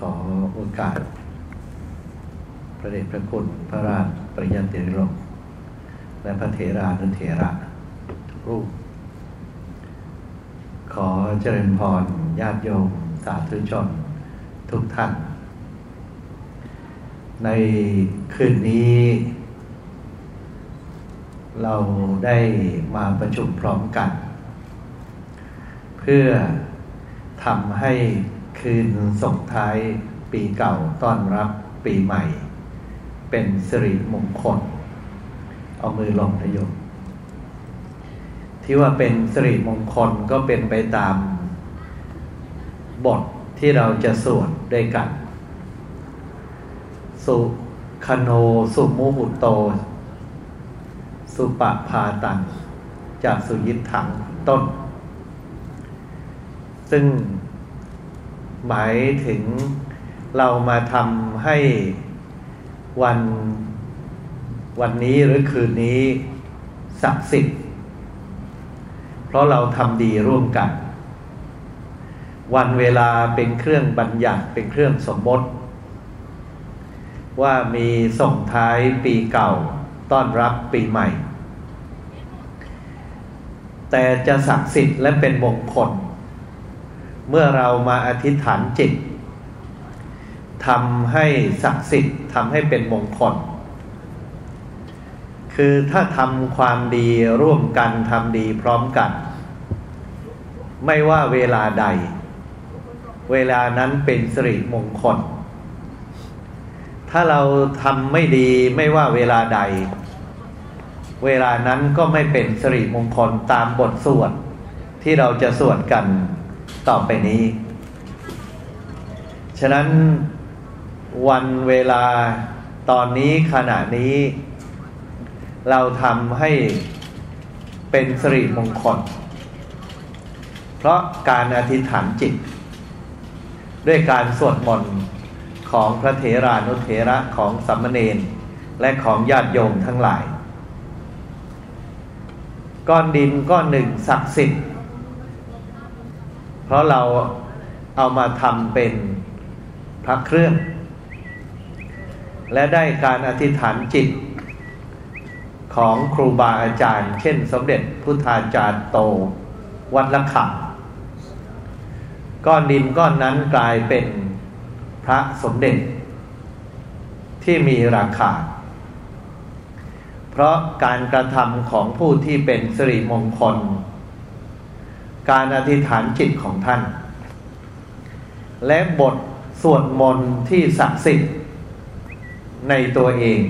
ขอโอกาส พระเดชพระคุณพระราชปริยัติรมและพระเถรานุเถระทุกรูป ขอเจริญพรญาติโยมสาธุชนทุกท่าน ในคืนนี้ เราได้มาประชุมพร้อมกัน เพื่อทำให้ คืนส่งท้ายปีเก่าต้อนรับปีใหม่ เป็นสิริมงคล เอามือลงนายกที่ว่าเป็นสิริมงคลก็เป็นไปตามบทที่เราจะสวดด้วยกัน สุคโนสุมุหุโต สุปะพาตังจากสุยิทถังต้น ซึ่ง หมายถึงเรามาทำให้วันวันนี้หรือคืนนี้ศักดิ์สิทธิ์เพราะเราทำดีร่วมกัน วันเวลาเป็นเครื่องบัญญัติเป็นเครื่องสมมติ ว่ามีส่งท้ายปีเก่าต้อนรับปีใหม่ แต่จะศักดิ์สิทธิ์และเป็นมงคล เมื่อเรามาอธิษฐานจิตทำให้ศักดิ์สิทธิ์ทำให้เป็นมงคล คือถ้าทำความดีร่วมกันทำดีพร้อมกัน ไม่ว่าเวลาใด เวลานั้นเป็นสิริมงคล ถ้าเราทำไม่ดีไม่ว่าเวลาใด เวลานั้นก็ไม่เป็นสิริมงคลตามบทสวดที่เราจะสวดกัน ต่อไปนี้ ฉะนั้นวันเวลาตอนนี้ขณะนี้ เราทำให้เป็นสิริมงคล เพราะการอธิษฐานจิต ด้วยการสวดมนต์ของพระเถรานุเถระของสัมมเนนและของญาติโยมทั้งหลาย ก้อนดินก้อนหนึ่งศักดิ์สิทธิ์ เพราะเราเอามาทำเป็นพระเครื่อง และได้การอธิษฐานจิตของครูบาอาจารย์ เช่น สมเด็จพุทธาจารย์โตวัดละขังก้อนดินก้อนนั้นกลายเป็นพระสมเด็จ ที่มีราคา เพราะการกระทำของผู้ที่เป็นสิริมงคล การอธิษฐานจิตของท่าน และบทสวดมนต์ที่ศักดิ์สิทธิ์ในตัวเอง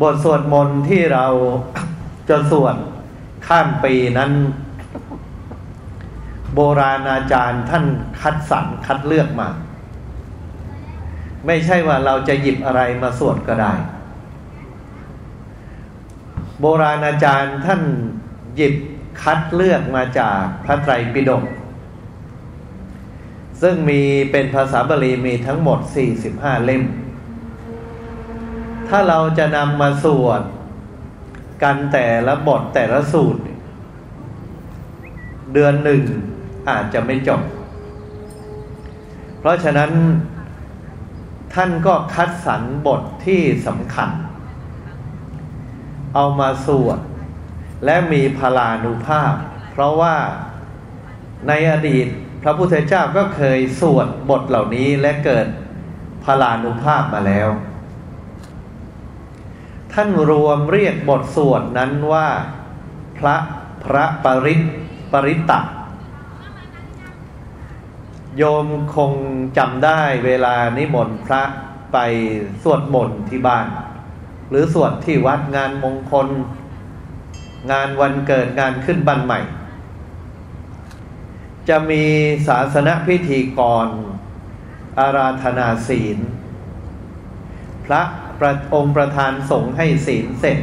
บทสวดมนต์ที่เราจะสวดข้ามปีนั้น โบราณอาจารย์ท่านคัดสรรคัดเลือกมา ไม่ใช่ว่าเราจะหยิบอะไรมาสวดก็ได้ โบราณอาจารย์ท่านหยิบ คัดเลือกมาจากพระไตรปิฎกซึ่งมีเป็นภาษาบาลีมีทั้งหมด 45 เล่ม ถ้าเราจะนำมาสวดกันแต่ละบทแต่ละสูตร เดือนหนึ่งอาจจะไม่จบ เพราะฉะนั้นท่านก็คัดสรรบทที่สำคัญ เอามาสวด และมีพลานุภาพ เพราะว่าในอดีตพระพุทธเจ้าก็เคยสวดบทเหล่านี้และเกิดพลานุภาพมาแล้ว ท่านรวมเรียกบทสวดนั้นว่า พระพระปริตปริตตะโยมคงจำได้เวลานิมนต์พระไปสวดมนต์ที่บ้าน หรือสวดที่วัดงานมงคล งานวันเกิดงานขึ้นบันใหม่ จะมีศาสนพิธีกร อาราธนาศีล พระประองค์ประธานสงฆ์ให้ศีลเสร็จ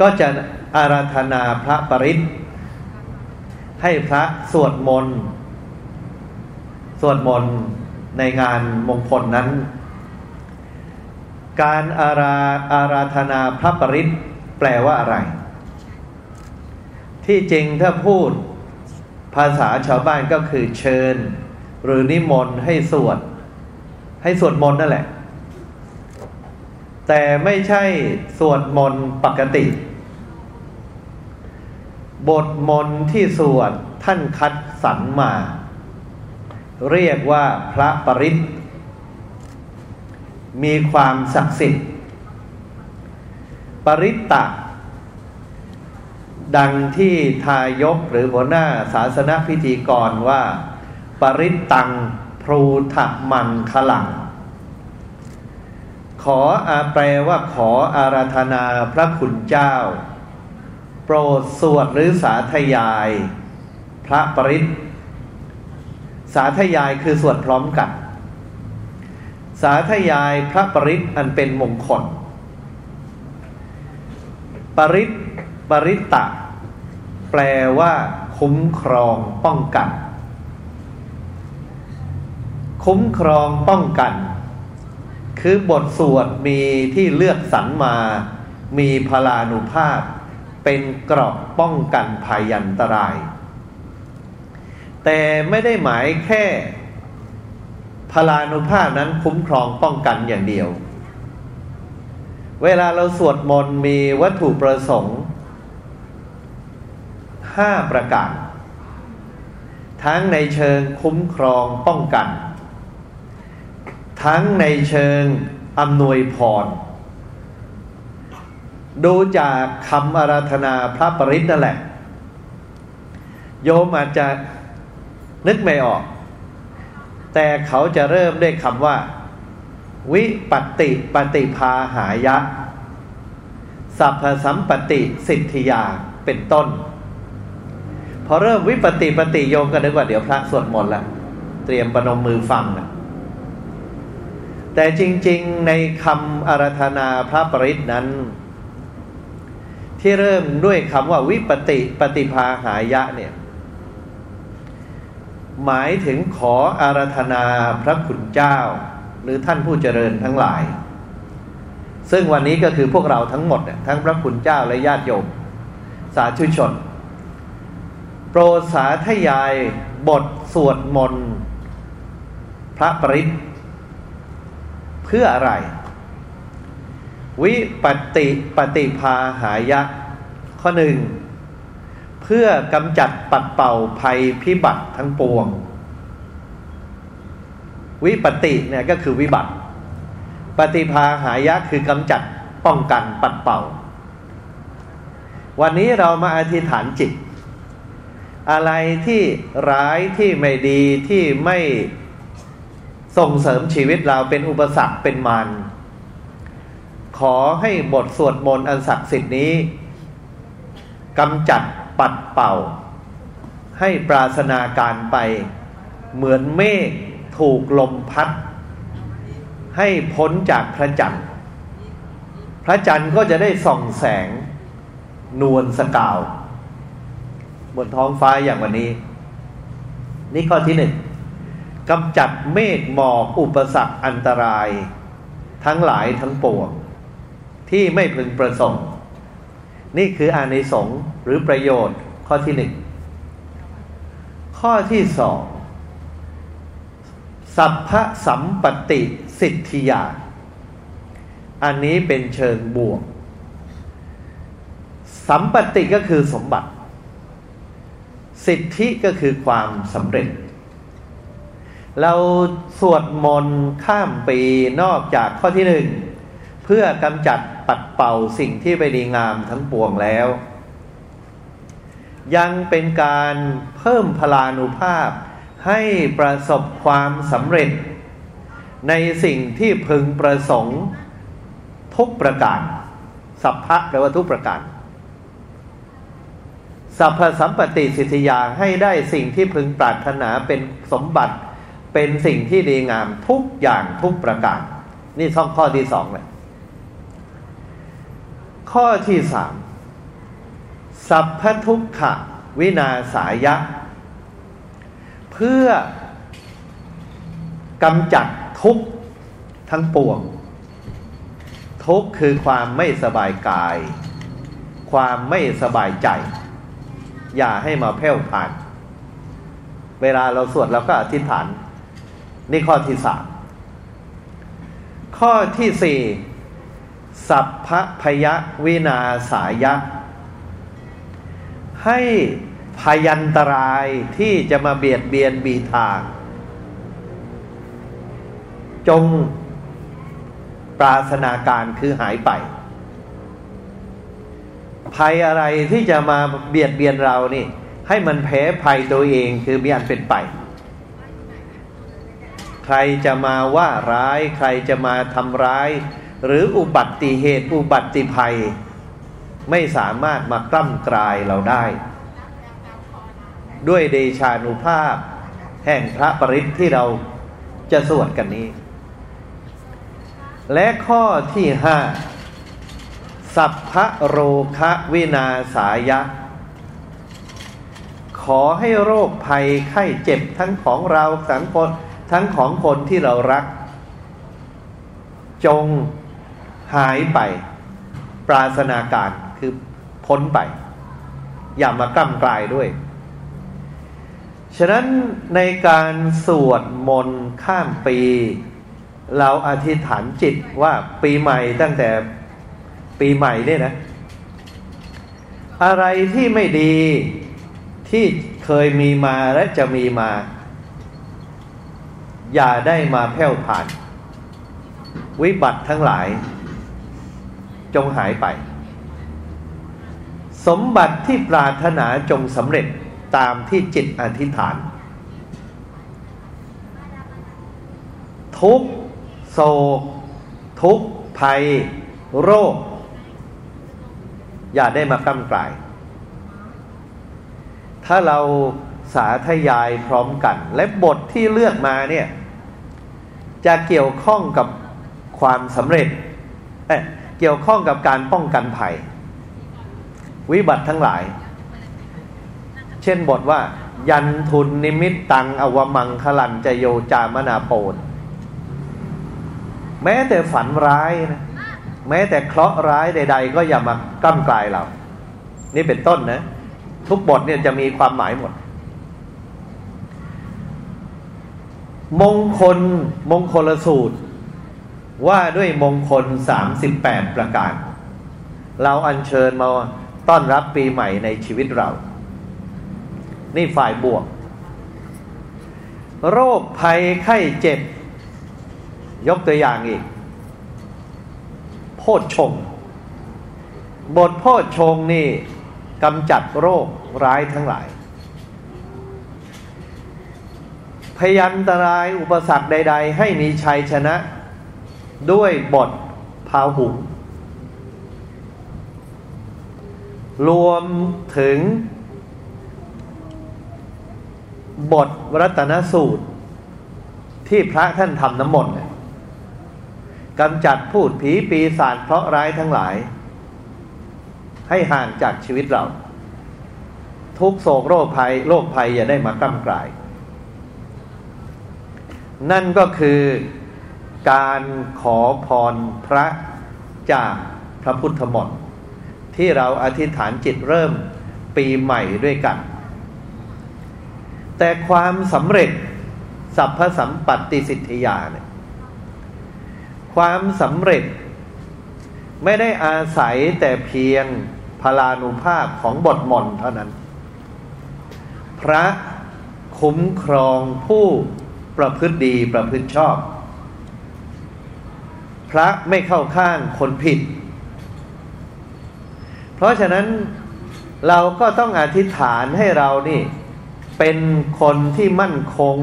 ก็จะอาราธนาพระปริศให้พระสวดมนต์สวดมนต์ในงานมงคลนั้น การอาราอาราธนาพระปริศ แปลว่าอะไร ที่จริงถ้าพูดภาษาชาวบ้านก็คือเชิญ หรือนิมนต์ให้สวด ให้สวดมนต์นั่นแหละ แต่ไม่ใช่สวดมนต์ปกติ บทมนต์ที่สวดท่านคัดสรรมา เรียกว่าพระปริศมีความศักดิ์สิทธิ์ ปริตตะ ดังที่ทายกหรือหัวหน้าศาสนพิธีกรว่า ปริตตังพรูทะมังคลัง ขออาแปลว่าขออาราธนาพระคุณเจ้า โปรดสวดหรือสาธยาย พระปริตสาธยายคือสวดพร้อมกัน สาธยายพระปริตอันเป็นมงคล ปริตปริตตะ แปลว่า คุ้มครองป้องกัน คุ้มครองป้องกัน คือบทสวดมีที่เลือกสรรมา มีพลานุภาพ เป็นกรอบป้องกันภัยอันตราย แต่ไม่ได้หมายแค่พลานุภาพนั้นคุ้มครองป้องกันอย่างเดียว เวลาเราสวดมนต์มีวัตถุประสงค์ห้าประการ ทั้งในเชิงคุ้มครองป้องกัน ทั้งในเชิงอำนวยพร ดูจากคำอาราธนาพระปริศนั่นแหละ โยมอาจจะนึกไม่ออก แต่เขาจะเริ่มด้วยคำว่า วิปติปฏิภาหายะ สัพพสัมปติสิทธิยาเป็นต้น พอเริ่มวิปติปฏิโยมก็นึกว่าเดี๋ยวพระสวดมนต์ละเตรียมประนมมือฟังนะแต่จริง ๆในคำอาราธนาพระปริศนั้น ที่เริ่มด้วยคำว่าวิปติปฏิภาหายะเนี่ยหมายถึงขออาราธนาพระคุณเจ้า หรือท่านผู้เจริญทั้งหลาย ซึ่งวันนี้ก็คือพวกเราทั้งหมดทั้งพระคุณเจ้าและญาติโยม สาธุชน โปรดสาธยายบทสวดมนต์พระปริศเพื่ออะไร วิปติปฏิภาหายะ ข้อหนึ่ง เพื่อกำจัดปัดเป่าภัยพิบัติทั้งปวง วิปติเนี่ยก็คือวิบัติ ปฏิภาหายะคือกำจัดป้องกันปัดเป่า วันนี้เรามาอธิษฐานจิต อะไรที่ร้ายที่ไม่ดีที่ไม่ส่งเสริมชีวิตเราเป็นอุปสรรคเป็นมารขอให้บทสวดมนต์อันศักดิ์สิทธิ์นี้กำจัดปัดเป่า ให้ปราศนาการไปเหมือนเมฆ ถูกลมพัด ให้พ้นจากพระจันทร์ พระจันทร์ก็จะได้ส่องแสงนวลสกาว บนท้องฟ้าอย่างวันนี้ นี่ข้อที่หนึ่งกำจัดเมฆหมอกอุปสรรคอันตราย ทั้งหลายทั้งปวง ที่ไม่พึงประสงค์ นี่คืออานิสงส์หรือประโยชน์ข้อที่หนึ่งข้อที่สอง สัพพะสัมปติสิทธิยา อันนี้เป็นเชิงบวก สัมปติก็คือสมบัติ สิทธิก็คือความสำเร็จ เราสวดมนต์ข้ามปีนอกจากข้อที่หนึ่ง เพื่อกำจัดปัดเป่าสิ่งที่ไม่ดีงามทั้งปวงแล้ว ยังเป็นการเพิ่มพลานุภาพ ให้ประสบความสำเร็จ ในสิ่งที่พึงประสงค์ทุกประการ สัพพะแปลว่าทุกประการ สัพพสัมปติสิทธิยาให้ได้สิ่งที่พึงปรารถนาเป็นสมบัติ เป็นสิ่งที่ดีงามทุกอย่างทุกประการ นี่ช่องข้อที่สองเลย ข้อที่สามสัพพทุกขวินาสายะ เพื่อกำจัดทุกข์ทั้งปวง ทุกข์คือความไม่สบายกาย ความไม่สบายใจ อย่าให้มาแผ่วผ่าน เวลาเราสวดเราก็อธิษฐานนี่ข้อที่สามข้อที่สี่สัพพพยวินาสายะ ให้ พยันตรายที่จะมาเบียดเบียนบีทาง จงปราศนาการคือหายไป ภัยอะไรที่จะมาเบียดเบียนเรานี่ ให้มันแพ้ภัยตัวเองคือมีอันเป็นไป ใครจะมาว่าร้าย ใครจะมาทำร้าย หรืออุบัติเหตุอุบัติภัย ไม่สามารถมากล้ำกลายเราได้ ด้วยเดชานุภาพ แห่งพระปริศที่เราจะสวดกันนี้ และข้อที่ห้าสัพพะโรคะวินาสายะ ขอให้โรคภัยไข้เจ็บทั้งของเราสังคนทั้งของคนที่เรารัก จงหายไป ปราศนาการคือพ้นไป อย่ามากล้ำกลายด้วย ฉะนั้นในการสวดมนต์ข้ามปี เราอธิษฐานจิตว่าปีใหม่ตั้งแต่ปีใหม่เนี่ยนะ อะไรที่ไม่ดีที่เคยมีมาและจะมีมา อย่าได้มาแผ่วผ่าน วิบัติทั้งหลาย จงหายไป สมบัติที่ปรารถนาจงสำเร็จ ตามที่จิตอธิษฐาน ทุกโศกทุกภัย โรค อย่าได้มากำกลาย ถ้าเราสาธยายพร้อมกัน และบทที่เลือกมาเนี่ย จะเกี่ยวข้องกับความสำเร็จเเกี่ยวข้องกับการป้องกันภัย วิบัติทั้งหลาย เช่นบทว่า ยันทุนนิมิตตังอวมังคลันจโยจามนาโปนแม้แต่ฝันร้ายนะแม้แต่เคราะห์ร้ายใด ๆ ก็อย่ามากล้ำกลายเรา นี่เป็นต้นนะ ทุกบทเนี่ยจะมีความหมายหมด มงคลมงคลสูตร ว่าด้วยมงคลสามสิบแปดประการ เราอัญเชิญมาต้อนรับปีใหม่ในชีวิตเรา นี่ฝ่ายบวก โรคภัยไข้เจ็บ ยกตัวอย่างอีก โพชงบทโพชงนี่กำจัดโรคร้ายทั้งหลาย พยันตรายอุปสรรคใด ๆ ให้มีชัยชนะ ด้วยบทพาหุงรวมถึง บทรัตนสูตร ที่พระท่านทำน้ำมนต์กำจัดพูดผีปีศาจเพราะร้ายทั้งหลาย ให้ห่างจากชีวิตเรา ทุกโศกโรคภัยโรคภัยอย่าได้มากำกลาย นั่นก็คือการขอพรพระจากพระพุทธมนต์ที่เราอธิษฐานจิตเริ่มปีใหม่ด้วยกัน แต่ความสำเร็จสัพพสัมปัตติสิทธิยาเนี่ยความสำเร็จไม่ได้อาศัยแต่เพียงพลานุภาพของบทมนเท่านั้น พระคุ้มครองผู้ประพฤติดีประพฤติชอบ พระไม่เข้าข้างคนผิด เพราะฉะนั้นเราก็ต้องอธิษฐานให้เรานี่ เป็นคนที่มั่นคง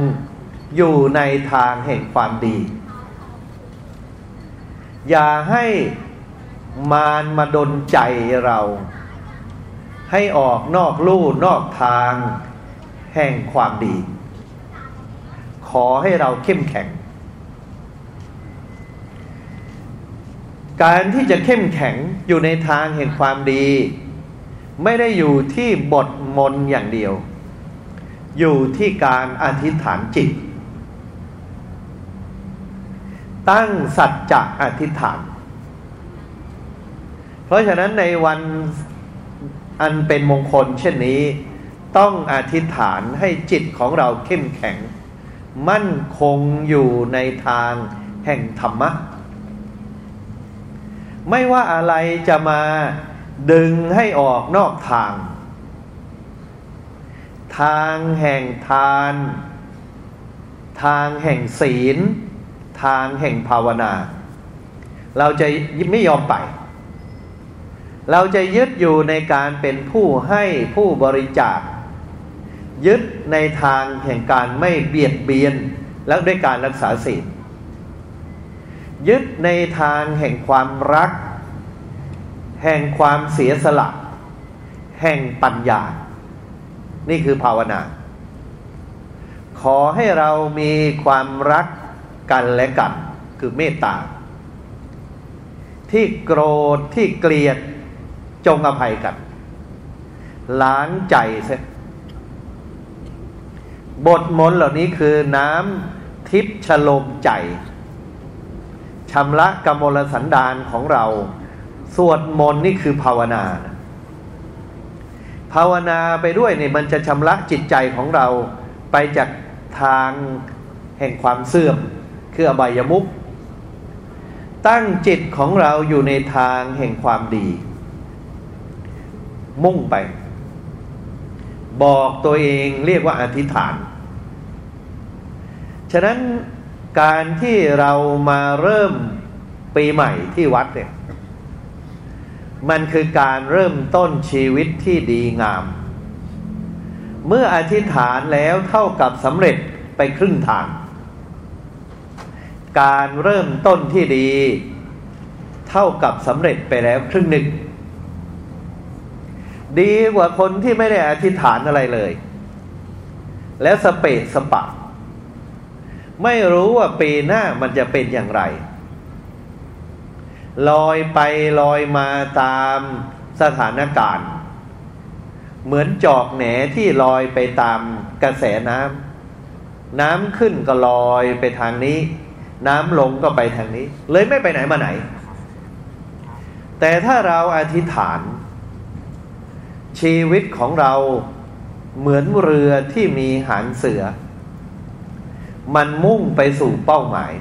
อยู่ในทางแห่งความดี อย่าให้มารมาดนใจเรา ให้ออกนอกลู่นอกทางแห่งความดี ขอให้เราเข้มแข็ง การที่จะเข้มแข็งอยู่ในทางแห่งความดี ไม่ได้อยู่ที่บทมนอย่างเดียว อยู่ที่การอธิษฐานจิต ตั้งสัจจะอธิษฐาน เพราะฉะนั้นในวันอันเป็นมงคลเช่นนี้ ต้องอธิษฐานให้จิตของเราเข้มแข็ง มั่นคงอยู่ในทางแห่งธรรมะ ไม่ว่าอะไรจะมาดึงให้ออกนอกทาง ทางแห่งทาน ทางแห่งศีล ทางแห่งภาวนา เราจะไม่ยอมไป เราจะยึดอยู่ในการเป็นผู้ให้ผู้บริจาค ยึดในทางแห่งการไม่เบียดเบียนแล้วด้วยการรักษาศีล ยึดในทางแห่งความรัก แห่งความเสียสละ แห่งปัญญา นี่คือภาวนา ขอให้เรามีความรักกันและกัน คือเมตตา ที่โกรธที่เกลียดจงอภัยกันล้างใจเสบทมนเหล่านี้คือน้ำทิพย์ฉลมใจชำระกมลสันดานของเรา สวดมนต์นี่คือภาวนา ภาวนาไปด้วยเนี่ยมันจะชำระจิตใจของเราไปจากทางแห่งความเสื่อม คืออบายมุขตั้งจิตของเราอยู่ในทางแห่งความดี มุ่งไป บอกตัวเองเรียกว่าอธิษฐาน ฉะนั้นการที่เรามาเริ่มปีใหม่ที่วัดเนี่ย มันคือการเริ่มต้นชีวิตที่ดีงาม เมื่ออธิษฐานแล้วเท่ากับสำเร็จไปครึ่งทาง การเริ่มต้นที่ดี เท่ากับสำเร็จไปแล้วครึ่งหนึ่ง ดีกว่าคนที่ไม่ได้อธิษฐานอะไรเลย แล้วสเปดสปะ ไม่รู้ว่าปีหน้ามันจะเป็นอย่างไร ลอยไปลอยมาตามสถานการณ์ เหมือนจอกแหนที่ลอยไปตามกระแสน้ำน้ำขึ้นก็ลอยไปทางนี้ น้ำลงก็ไปทางนี้ เลยไม่ไปไหนมาไหน แต่ถ้าเราอธิษฐาน ชีวิตของเราเหมือนเรือที่มีหางเสือ มันมุ่งไปสู่เป้าหมาย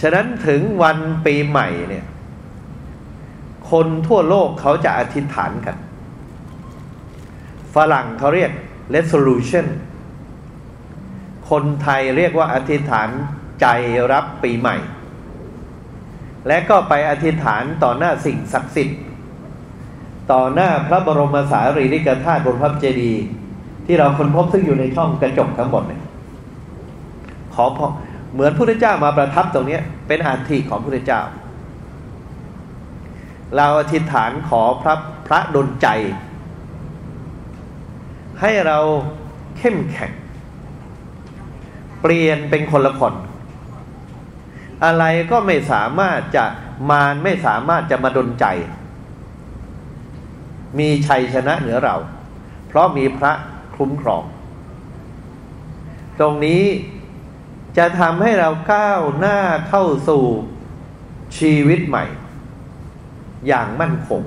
ฉะนั้นถึงวันปีใหม่เนี่ย คนทั่วโลกเขาจะอธิษฐานกัน ฝรั่งเขาเรียก resolution คนไทยเรียกว่าอธิษฐานใจรับปีใหม่ และก็ไปอธิษฐานต่อหน้าสิ่งศักดิ์สิทธิ์ ต่อหน้าพระบรมสารีริกธาตุบนพระเจดีย์ที่เราคนพบซึ่งอยู่ในช่องกระจกทั้งหมดเนี่ยขอพอ เหมือนพระเจ้ามาประทับตรงนี้เป็นอาทิของพระเจ้า เราอธิษฐานขอพระพระดลใจ ให้เราเข้มแข็ง เปลี่ยนเป็นคนละคน อะไรก็ไม่สามารถจะมารไม่สามารถจะมาดลใจ มีชัยชนะเหนือเรา เพราะมีพระคุ้มครอง ตรงนี้ จะทำให้เราก้าวหน้าเข้าสู่ชีวิตใหม่ อย่างมั่นคง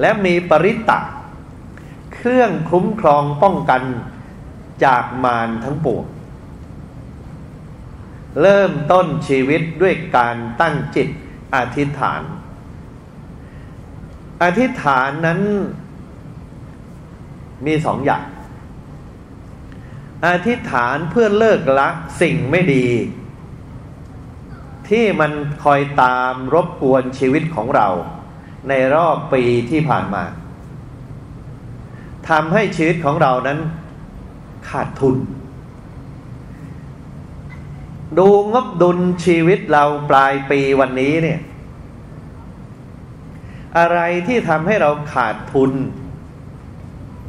และมีปริตะ เครื่องคุ้มครองป้องกันจากมารทั้งปวงเริ่มต้นชีวิตด้วยการตั้งจิตอธิษฐาน อธิษฐานนั้นมีสองอย่าง อธิษฐานเพื่อเลิกละสิ่งไม่ดี ที่มันคอยตามรบกวนชีวิตของเรา ในรอบปีที่ผ่านมาทำให้ชีวิตของเรานั้นขาดทุน ดูงบดุลชีวิตเราปลายปีวันนี้เนี่ย อะไรที่ทำให้เราขาดทุน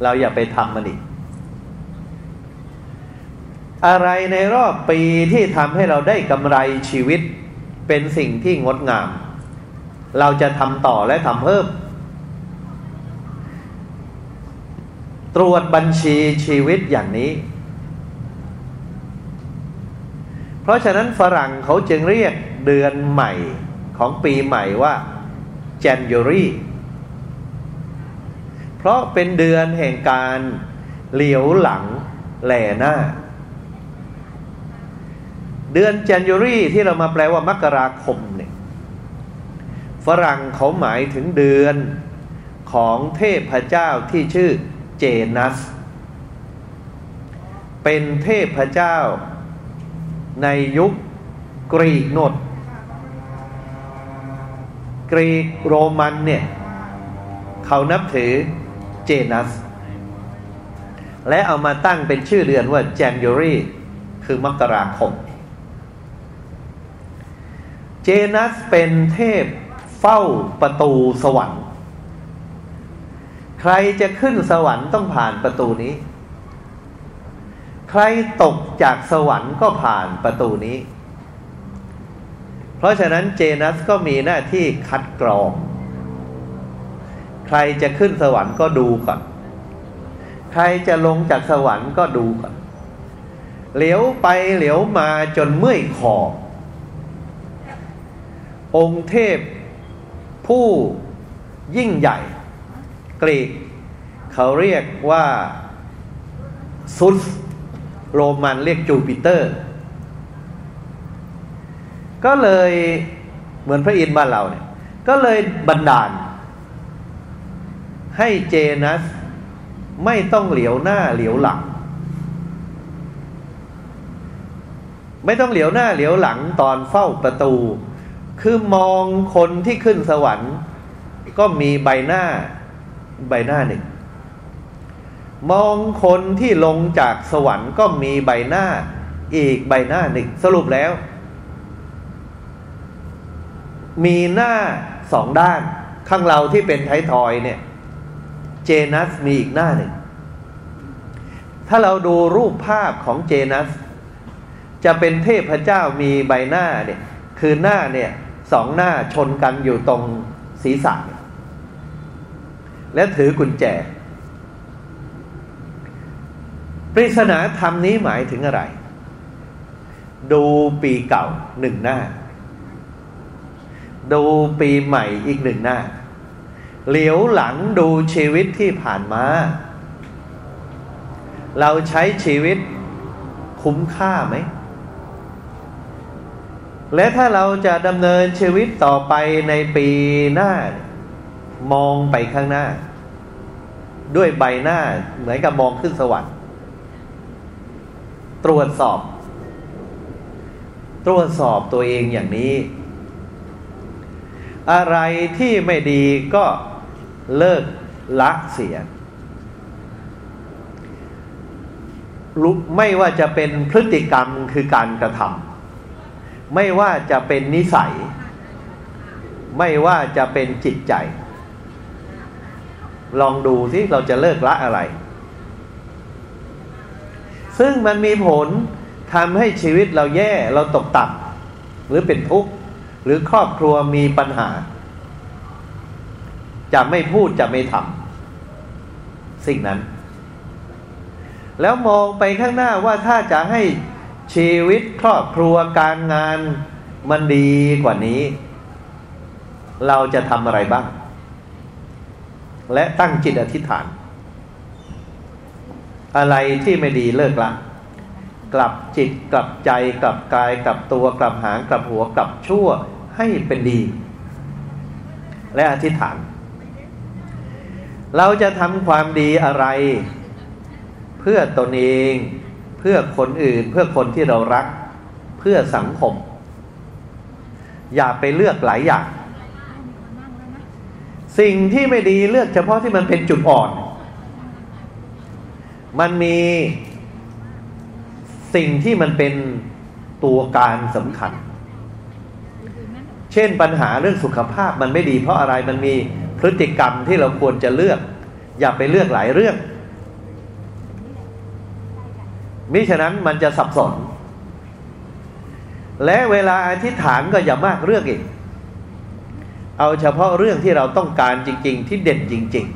เราอย่าไปทำมันอีก อะไรในรอบปีที่ทำให้เราได้กำไรชีวิตเป็นสิ่งที่งดงาม เราจะทำต่อและทำเพิ่ม ตรวจบัญชีชีวิตอย่างนี้ เพราะฉะนั้นฝรั่งเขาจึงเรียกเดือนใหม่ของปีใหม่ว่า January เพราะเป็นเดือนแห่งการเหลียวหลังแหล่หน้า เดือน January ที่เรามาแปลว่ามกราคมเนี่ยฝรั่งเขาหมายถึงเดือนของเทพเจ้าที่ชื่อเจนัส เป็นเทพเจ้าในยุคกรีกนดกรีกโรมันเนี่ยเขานับถือเจนัส และเอามาตั้งเป็นชื่อเดือนว่า January คือมกราคม เจนัสเป็นเทพเฝ้าประตูสวรรค์ ใครจะขึ้นสวรรค์ต้องผ่านประตูนี้ ใครตกจากสวรรค์ก็ผ่านประตูนี้ เพราะฉะนั้นเจนัสก็มีหน้าที่คัดกรอง ใครจะขึ้นสวรรค์ก็ดูก่อน ใครจะลงจากสวรรค์ก็ดูก่อน เหลียวไปเหลียวมาจนเมื่อยคอ องค์เทพ ผู้ยิ่งใหญ่ กรีก เขาเรียกว่าซุสโรมันเรียกจูปิเตอร์ ก็เลยเหมือนพระอินทร์บ้านเราเนี่ย ก็เลยบันดาล ให้เจนัสไม่ต้องเหลียวหน้าเหลียวหลัง ไม่ต้องเหลียวหน้าเหลียวหลังตอนเฝ้าประตู คือมองคนที่ขึ้นสวรรค์ ก็มีใบหน้าใบหน้าหนึ่ง มองคนที่ลงจากสวรรค์ก็มีใบหน้าอีกใบหน้าหนึ่ง สรุปแล้ว มีหน้าสองด้าน ข้างเราที่เป็นไททอยเนี่ย เจนัสมีอีกหน้าหนึ่ง ถ้าเราดูรูปภาพของเจนัส จะเป็นเทพเจ้ามีใบหน้าเนี่ย คือหน้าเนี่ย สองหน้าชนกันอยู่ตรงศีรษะ และถือกุญแจ ปริศนาธรรมนี้หมายถึงอะไร ดูปีเก่าหนึ่งหน้า ดูปีใหม่อีกหนึ่งหน้า เหลียวหลังดูชีวิตที่ผ่านมา เราใช้ชีวิตคุ้มค่าไหม และถ้าเราจะดำเนินชีวิตต่อไปในปีหน้า มองไปข้างหน้า ด้วยใบหน้าเหมือนกับมองขึ้นสวรรค์ ตรวจสอบ ตรวจสอบตัวเองอย่างนี้ อะไรที่ไม่ดีก็เลิกละเสียไม่ว่าจะเป็นพฤติกรรมคือการกระทำ ไม่ว่าจะเป็นนิสัย ไม่ว่าจะเป็นจิตใจ ลองดูสิเราจะเลิกละอะไร ซึ่งมันมีผลทำให้ชีวิตเราแย่เราตกต่ำหรือเป็นทุกข์ หรือครอบครัวมีปัญหา จะไม่พูดจะไม่ทำสิ่งนั้น แล้วมองไปข้างหน้าว่าถ้าจะให้ ชีวิตครอบครัวการงานมันดีกว่านี้ เราจะทำอะไรบ้าง และตั้งจิตอธิษฐาน อะไรที่ไม่ดีเลิกละกลับจิตกลับใจกลับกายกลับตัวกลับหางกลับหัวกลับชั่วให้เป็นดี และอธิษฐาน เราจะทำความดีอะไร เพื่อตนเอง เพื่อคนอื่นเพื่อคนที่เรารักเพื่อสังคม อย่าไปเลือกหลายอย่าง สิ่งที่ไม่ดีเลือกเฉพาะที่มันเป็นจุดอ่อน มันมีสิ่งที่มันเป็นตัวการสำคัญ เช่นปัญหาเรื่องสุขภาพมันไม่ดีเพราะอะไรมันมีพฤติกรรมที่เราควรจะเลือก อย่าไปเลือกหลายเรื่อง มิฉะนั้นมันจะสับสน และเวลาอธิษฐานก็อย่ามากเรื่องอีก เอาเฉพาะเรื่องที่เราต้องการจริง ๆ ที่เด่นจริง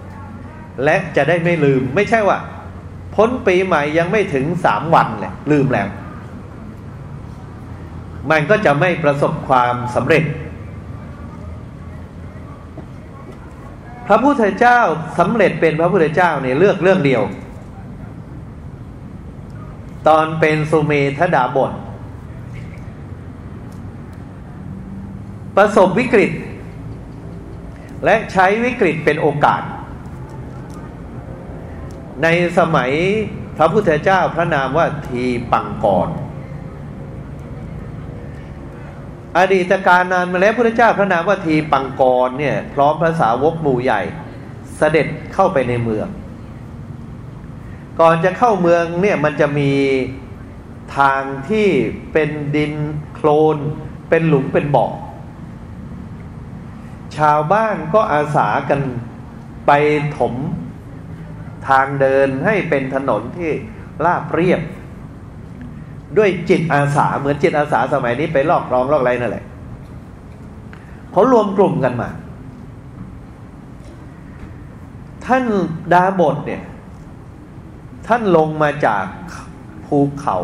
ๆ และจะได้ไม่ลืมไม่ใช่ว่า พ้นปีใหม่ยังไม่ถึงสามวันแหละลืมแล้ว มันก็จะไม่ประสบความสำเร็จ พระพุทธเจ้าสำเร็จเป็นพระพุทธเจ้าเนี่ยเลือกเรื่องเดียว ตอนเป็นสุเมธดาบท ประสบวิกฤต และใช้วิกฤตเป็นโอกาส ในสมัยพระพุทธเจ้าพระนามว่าทีปังกร อดีตการนานมาแล้วพระเจ้าพระนามว่าทีปังกรเนี่ยพร้อมภาษาวกหมู่ใหญ่เสด็จเข้าไปในเมือง ก่อนจะเข้าเมืองเนี่ยมันจะมีทางที่เป็นดินโคลน เป็นหลุมเป็นบ่อชาวบ้านก็อาสากันไปถมทางเดินให้เป็นถนนที่ราบเรียบ ด้วยจิตอาสาเหมือนจิตอาสาสมัยนี้ไปลอกรองลอกอะไรนั่นแหละเขารวมกลุ่มกันมา ท่านดาบทเนี่ย ท่านลงมาจากภูเขา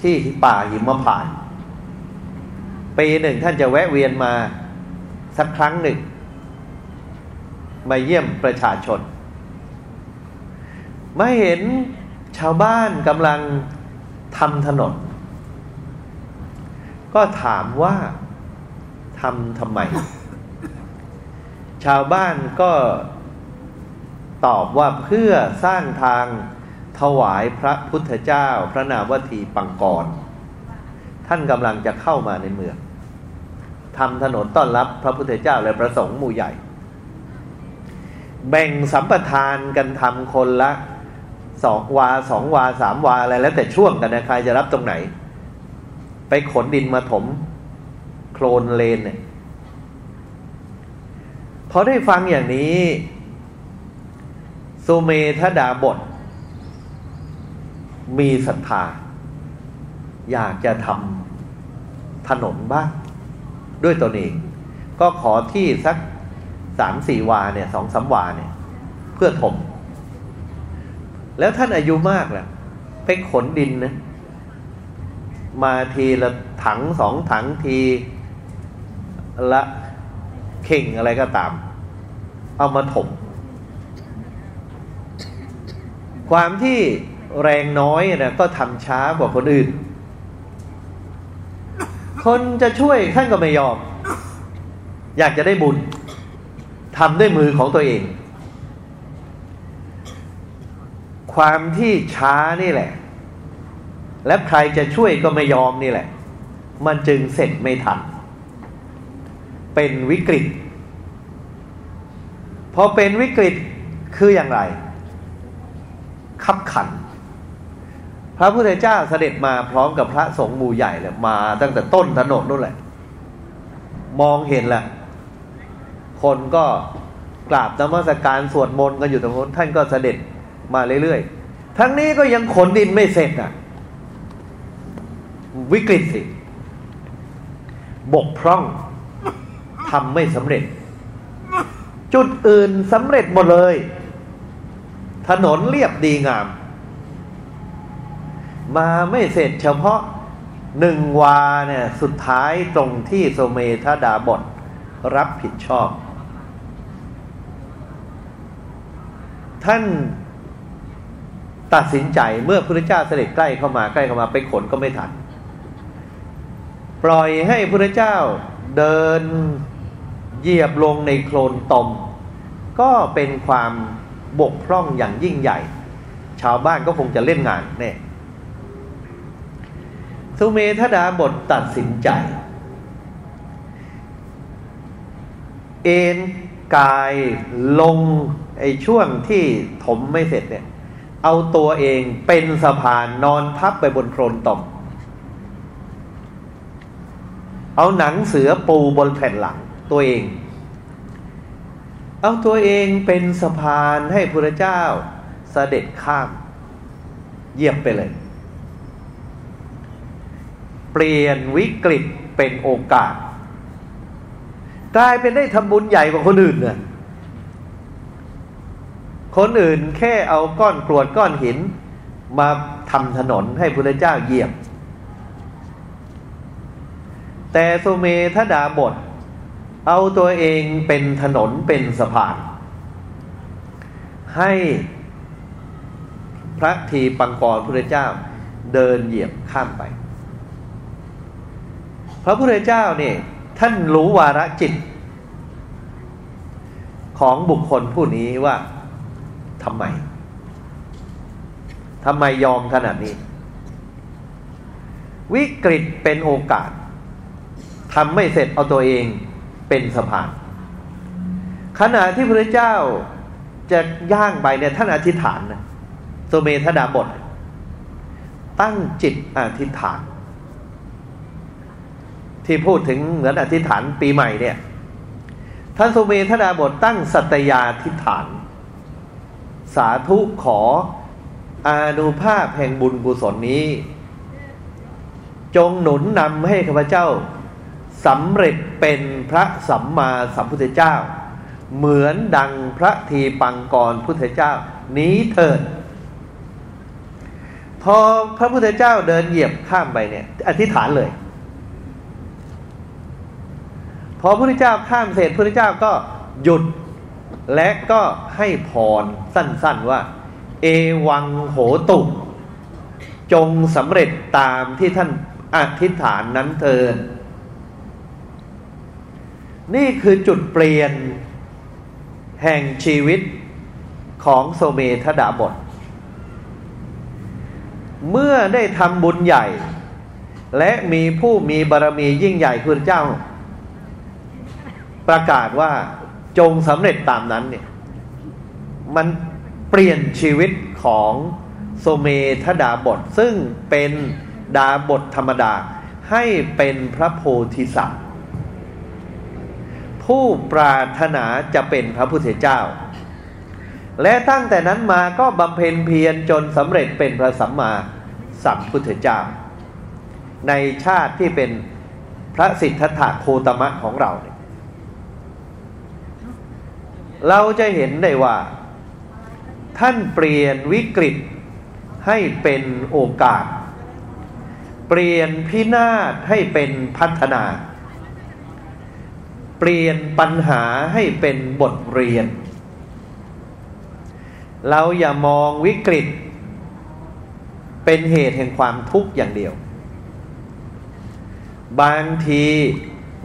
ที่ป่าหิมพานปีหนึ่งท่านจะแวะเวียนมาสักครั้งหนึ่ง มาเยี่ยมประชาชน มาเห็นชาวบ้านกำลังทำถนน ก็ถามว่าทำทำไม ชาวบ้านก็ตอบว่าเพื่อสร้างทาง ถวายพระพุทธเจ้าพระนามวทีปังกร ท่านกำลังจะเข้ามาในเมืองทำถนนต้อนรับพระพุทธเจ้าและประสงค์หมู่ใหญ่ แบ่งสัมปทานกันทำคนละสองวาสองวาสามวาอะไรแล้วแต่ช่วงกันนะใครจะรับตรงไหน ไปขนดินมาถม โคลนเลนเนี่ยพอได้ฟังอย่างนี้สุเมธดาบท มีศรัทธา อยากจะทำถนนบ้างด้วยตนเอง ก็ขอที่สักสามสี่วาเนี่ยสองสาวาเนี่ย เพื่อถม แล้วท่านอายุมากแล้วไปขนดินนะ มาทีละถังสองถังทีละเข่งอะไรก็ตาม เอามาถม ความที่ แรงน้อยนะก็ทำช้ากว่าคนอื่น คนจะช่วยท่านก็ไม่ยอม อยากจะได้บุญทำด้วยมือของตัวเอง ความที่ช้านี่แหละ และใครจะช่วยก็ไม่ยอมนี่แหละ มันจึงเสร็จไม่ทัน เป็นวิกฤต พอเป็นวิกฤตคืออย่างไรขับขัน พระพุทธเจ้าเสด็จมาพร้อมกับพระสงฆ์หมู่ใหญ่เลยมาตั้งแต่ต้นถนนนู่นแหละ มองเห็นแหละ คนก็กราบนมัสการสวดมนต์กันอยู่ตรงนู้นท่านก็เสด็จมาเรื่อยๆ ทั้งนี้ก็ยังขนดินไม่เสร็จอะ วิกฤตสิ บกพร่องทำไม่สำเร็จ จุดอื่นสำเร็จหมดเลย ถนนเรียบดีงาม มาไม่เสร็จเฉพาะหนึ่งวาเนี่ยสุดท้ายตรงที่โสเมธาดาบทรับผิดชอบ ท่านตัดสินใจเมื่อพระเจ้าเสด็จใกล้เข้ามาใกล้เข้ามาไปขนก็ไม่ทัน ปล่อยให้พระเจ้าเดินเหยียบลงในโคลนตม ก็เป็นความบกพร่องอย่างยิ่งใหญ่ ชาวบ้านก็คงจะเล่นงานแน่ สุเมธดาบทตัดสินใจ เอ็นกายลงไอ้ช่วงที่ถมไม่เสร็จเนี่ย เอาตัวเองเป็นสะพานนอนพับไปบนโคลนตมเอาหนังเสือปูบนแผ่นหลังตัวเอง เอาตัวเองเป็นสะพานให้พระเจ้าเสด็จข้าม เยียบไปเลย ปลี่ยนวิกฤตเป็นโอกาส กลายเป็นได้ทำบุญใหญ่กว่าคนอื่นเนี่ยคนอื่นแค่เอาก้อนกรวดก้อนหิน มาทำถนนให้พระเจ้าเหยียบ แต่โซเมทดาบท เอาตัวเองเป็นถนนเป็นสะพาน ให้พระทีปังกรพระเจ้าเดินเหยียบข้ามไป พระพุทธเจ้าเนี่ยท่านรู้วาระจิต ของบุคคลผู้นี้ว่าทำไมทำไมยอมขนาดนี้ วิกฤตเป็นโอกาสทำไม่เสร็จเอาตัวเองเป็นสะพาน ขณะที่พระเจ้าจะย่างไปเนี่ยท่านอธิษฐานนะโสเมธดาบท ตั้งจิตอธิษฐาน ที่พูดถึงเหมือนอธิษฐานปีใหม่เนี่ยท่านสุเมธดาบทตั้งสัตยาธิษฐาน สาธุขออานุภาพแห่งบุญกุศลนี้ จงหนุนนำให้ข้าพเจ้าสำเร็จเป็นพระสัมมาสัมพุทธเจ้า เหมือนดังพระทีปังกรพุทธเจ้า นี้เถิด พอพระพุทธเจ้าเดินเหยียบข้ามไปเนี่ย อธิษฐานเลย พ อพระพุทธเจ้าข้ามเสร็จพระพุทธเจ้าก็หยุด และก็ให้พรสั้นๆว่า เอวังโหตุ จงสำเร็จตามที่ท่านอธิษฐานนั้นเถิดนี่คือจุดเปลี่ยนแห่งชีวิตของโสเมธดาบท เมื่อได้ทำบุญใหญ่ และมีผู้มีบารรมียิ่งใหญ่คุณเจ้า ประกาศว่าจงสำเร็จตามนั้นเนี่ยมันเปลี่ยนชีวิตของโสเมธดาบท ซึ่งเป็นดาบทธรรมดา ให้เป็นพระโพธิสัตว์ ผู้ปรารถนาจะเป็นพระพุทธเจ้า และตั้งแต่นั้นมาก็บำเพ็ญเพียรจนสำเร็จเป็นพระสัมมาสัมพุทธเจ้า ในชาติที่เป็นพระสิทธัตถะโคตมะของเราเนี่ย เราจะเห็นได้ว่า ท่านเปลี่ยนวิกฤตให้เป็นโอกาส เปลี่ยนพินาศให้เป็นพัฒนา เปลี่ยนปัญหาให้เป็นบทเรียน เราอย่ามองวิกฤต เป็นเหตุแห่งความทุกข์อย่างเดียว บางที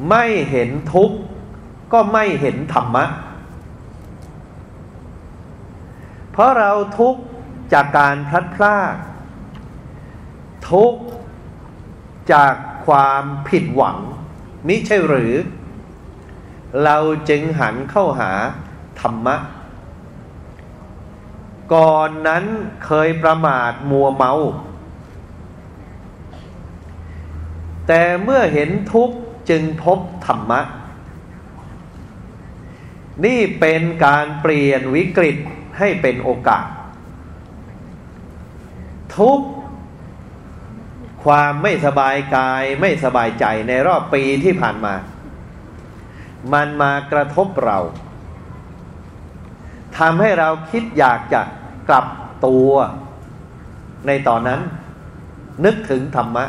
ไม่เห็นทุกข์ก็ไม่เห็นธรรมะ เพ ราะเราทุกข์จากการพลัดพรากทุกข์จากความผิดหวังมิใช่หรือ เราจึงหันเข้าหาธรรมะ ก่อนนั้นเคยประมาทมัวเมา แต่เมื่อเห็นทุกข์จึงพบธรรมะ นี่เป็นการเปลี่ยนวิกฤต ให้เป็นโอกาส ทุกความไม่สบายกายไม่สบายใจในรอบปีที่ผ่านมา มันมากระทบเราทำให้เราคิดอยากจะกลับตัวในตอนนั้น นึกถึงธรรมะ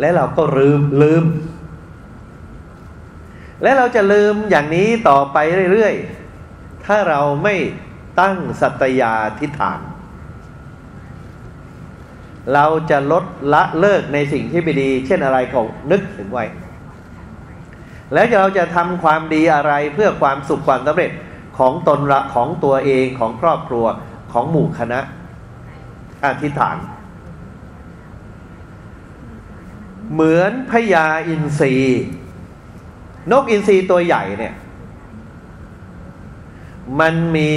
และเราก็ลืมลืม และเราจะลืมอย่างนี้ต่อไปเรื่อยๆ ถ้าเราไม่ ตั้งสัตยาทิฐาน เราจะลดละเลิกในสิ่งที่ไม่ดี เช่นอะไรก็นึกถึงไว้ แล้วเราจะทำความดีอะไรเพื่อความสุขความสำเร็จของตนละของตัวเองของครอบครัวของหมู่คณะอธิษฐาน เหมือนพญาอินทรีนกอินทรีตัวใหญ่เนี่ย มันมี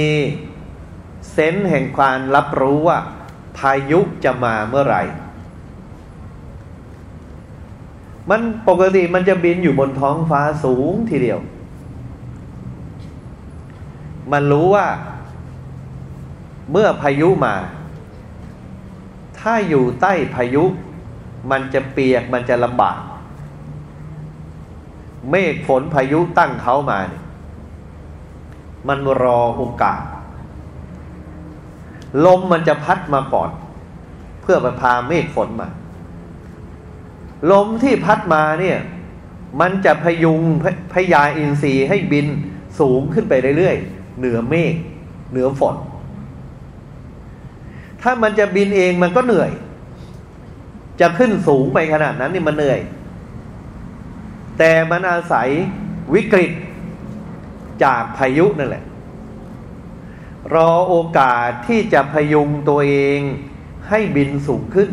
เซนส์แห่งความรับรู้ว่า พายุจะมาเมื่อไหร่ มันปกติมันจะบินอยู่บนท้องฟ้าสูงทีเดียว มันรู้ว่า เมื่อพายุมา ถ้าอยู่ใต้พายุ มันจะเปียกมันจะลำบาก เมฆฝนพายุตั้งเขามาเนี่ยมันรอโอกาส ลมมันจะพัดมาก่อน เพื่อไปพาเมฆฝนมา ลมที่พัดมาเนี่ย มันจะพยุงพพยาอินทรีย์ให้บินสูงขึ้นไปเรื่อยๆ เหนือเมฆเหนือฝน ถ้ามันจะบินเองมันก็เหนื่อย จะขึ้นสูงไปขนาดนั้นนี่มันเหนื่อย แต่มันอาศัยวิกฤตจากพายุนั่นแหละ รอโอกาสที่จะพยุงตัวเองให้บินสูงขึ้น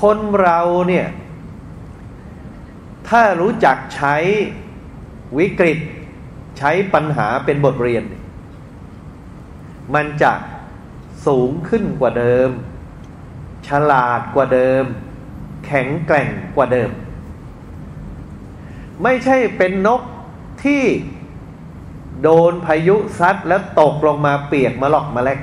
คนเราเนี่ย ถ้ารู้จักใช้วิกฤต ใช้ปัญหาเป็นบทเรียน มันจะสูงขึ้นกว่าเดิม ฉลาดกว่าเดิม แข็งแกร่งกว่าเดิม ไม่ใช่เป็นนกที่ โดนพายุซัดแล้วตกลงมาเปียกมาหลอกมาแลก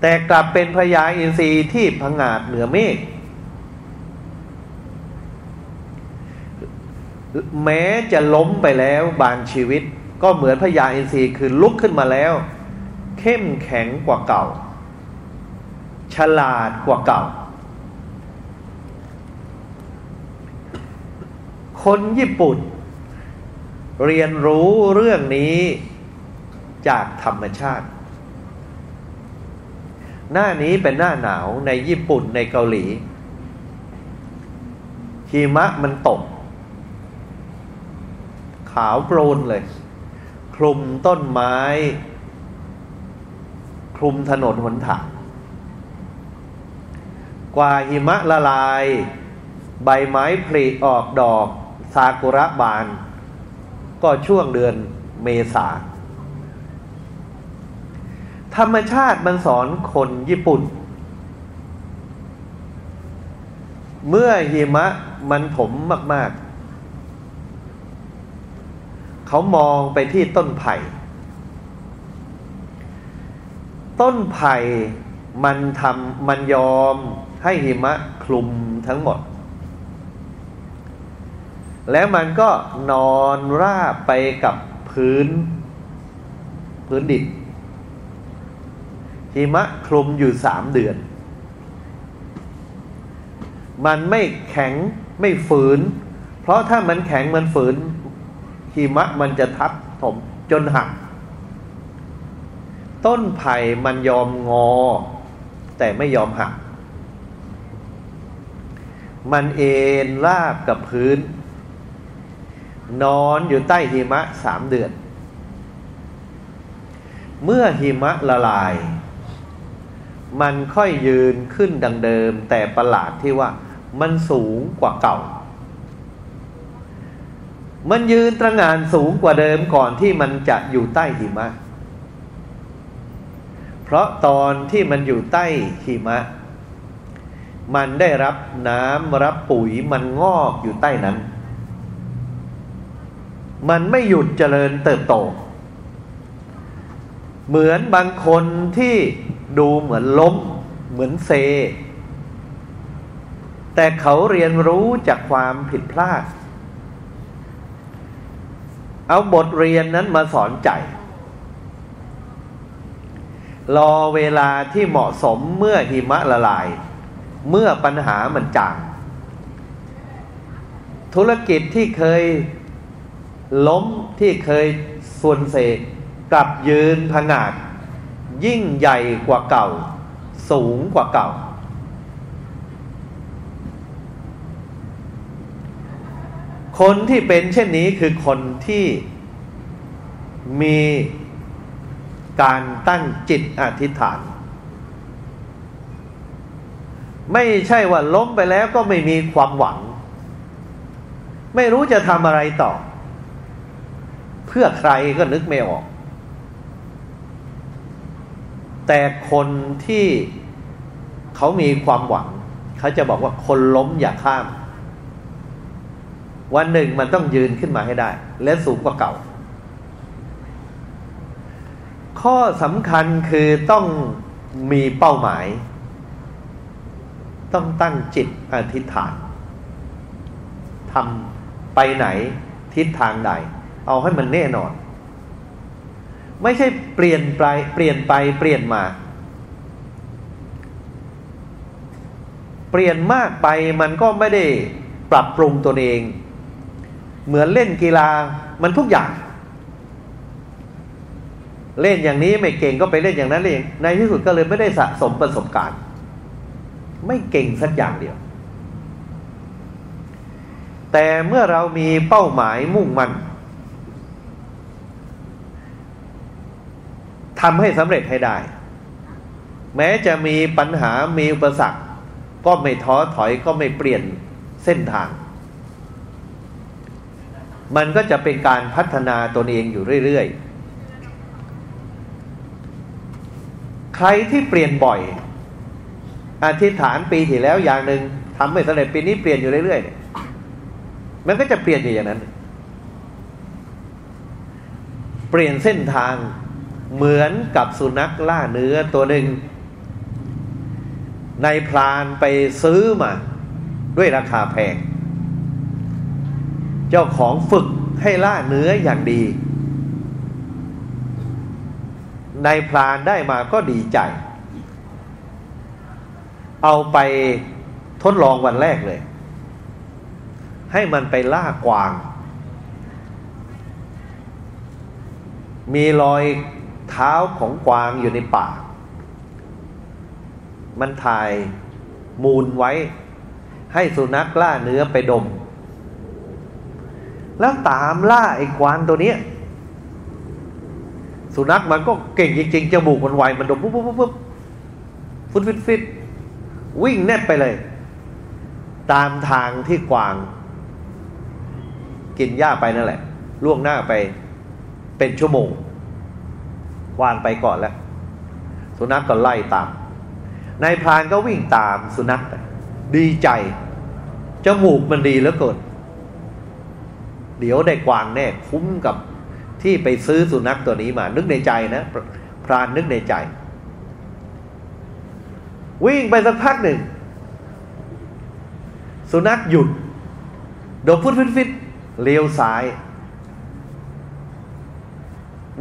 แต่กลับเป็นพญาอินทรีย์ที่ผงาดเหนือเมฆแม้จะล้มไปแล้วบางชีวิต ก็เหมือนพญาอินทรีย์คือลุกขึ้นมาแล้ว เข้มแข็งกว่าเก่า ฉลาดกว่าเก่า คนญี่ปุ่น เรียนรู้เรื่องนี้จากธรรมชาติ หน้านี้เป็นหน้าหนาวในญี่ปุ่นในเกาหลีหิมะมันตก ขาวโปรนเลย คลุมต้นไม้ คลุมถนนหนทางกว่าหิมะละลาย ใบไม้ผลิออกดอก ซากุระบาน ก็ช่วงเดือนเมษา ธรรมชาติมันสอนคนญี่ปุ่น เมื่อหิมะมันถมมาก ๆ เขามองไปที่ต้นไผ่ ต้นไผ่มันทำมันยอมให้หิมะคลุมทั้งหมด แล้วมันก็นอนราบไปกับพื้น พื้นดินหิมะคลุมอยู่สามเดือน มันไม่แข็งไม่ฝืน เพราะถ้ามันแข็งมันฝืนหิมะมันจะทับถมจนหัก ต้นไผ่มันยอมงอ แต่ไม่ยอมหัก มันเอ็นราบกับพื้น นอนอยู่ใต้หิมะสามเดือน เมื่อหิมะละลาย มันค่อยยืนขึ้นดังเดิม แต่ประหลาดที่ว่ามันสูงกว่าเก่า มันยืนตระงานสูงกว่าเดิมก่อนที่มันจะอยู่ใต้หิมะ เพราะตอนที่มันอยู่ใต้หิมะ มันได้รับน้ำรับปุ๋ยมันงอกอยู่ใต้นั้น มันไม่หยุดเจริญเติบโต เหมือนบางคนที่ดูเหมือนล้ม เหมือนเซ แต่เขาเรียนรู้จากความผิดพลาด เอาบทเรียนนั้นมาสอนใจ รอเวลาที่เหมาะสมเมื่อหิมะละลาย เมื่อปัญหามันจางธุรกิจที่เคย ล้มที่เคยส่วนเสกกลับยืนผงาด ยิ่งใหญ่กว่าเก่า สูงกว่าเก่า คนที่เป็นเช่นนี้คือคนที่มีการตั้งจิตอธิษฐาน ไม่ใช่ว่าล้มไปแล้วก็ไม่มีความหวัง ไม่รู้จะทำอะไรต่อ เพื่อใครก็นึกไม่ออก แต่คนที่เขามีความหวัง เขาจะบอกว่าคนล้มอย่าข้าม วันหนึ่งมันต้องยืนขึ้นมาให้ได้ และสูงกว่าเก่า ข้อสำคัญคือต้องมีเป้าหมาย ต้องตั้งจิตอธิษฐานทำไปไหนทิศทางใด เอาให้มันแน่นอน ไม่ใช่เปลี่ยนไปเปลี่ยนไปเปลี่ยนมา เปลี่ยนมากไปมันก็ไม่ได้ปรับปรุงตัวเอง เหมือนเล่นกีฬามันทุกอย่าง เล่นอย่างนี้ไม่เก่งก็ไปเล่นอย่างนั้นเองในที่สุดก็เลยไม่ได้สะสมประสบการณ์ ไม่เก่งสักอย่างเดียวแต่เมื่อเรามีเป้าหมายมุ่งมั่น ทำให้สำเร็จให้ได้ แม้จะมีปัญหามีอุปสรรค ก็ไม่ท้อถอยก็ไม่เปลี่ยนเส้นทาง มันก็จะเป็นการพัฒนาตนเองอยู่เรื่อยๆ ใครที่เปลี่ยนบ่อยอธิษฐานปีที่แล้วอย่างหนึ่งทำไม่สำเร็จปีนี้เปลี่ยนอยู่เรื่อยๆ มันก็จะเปลี่ยนอยู่อย่างนั้น เปลี่ยนเส้นทาง เหมือนกับสุนัขล่าเนื้อตัวหนึ่งในพรานไปซื้อมา ด้วยราคาแพง เจ้าของฝึกให้ล่าเนื้ออย่างดีในพรานได้มาก็ดีใจ เอาไปทดลองวันแรกเลย ให้มันไปล่ากวาง มีรอย เท้าของกวางอยู่ในป่า มันถ่ายมูลไว้ ให้สุนัขล่าเนื้อไปดม แล้วตามล่าไอ้กวางตัวนี้สุนัขมันก็เก่งจริงๆจมูกมันไวมันดมปุ๊บปุ๊บปุ๊บฟุตฟิตฟิตวิ่งแนบไปเลย ตามทางที่กวาง กินหญ้าไปนั่นแหละ ล่วงหน้าไปเป็นชั่วโมง วานไปก่อนแล้ว สุนัขกก็ไล่ตามนายพรานก็วิ่งตามสุนัขดีใจจมูกมันดีแล้วเกิดเดี๋ยวได้กวางแน่คุ้มกับที่ไปซื้อสุนัขตัวนี้มา นึกในใจนะพรานนึกในใจ วิ่งไปสักพักหนึ่ง สุนัขหยุดโดดฟุตฟิตฟิตเลี้ยวซ้าย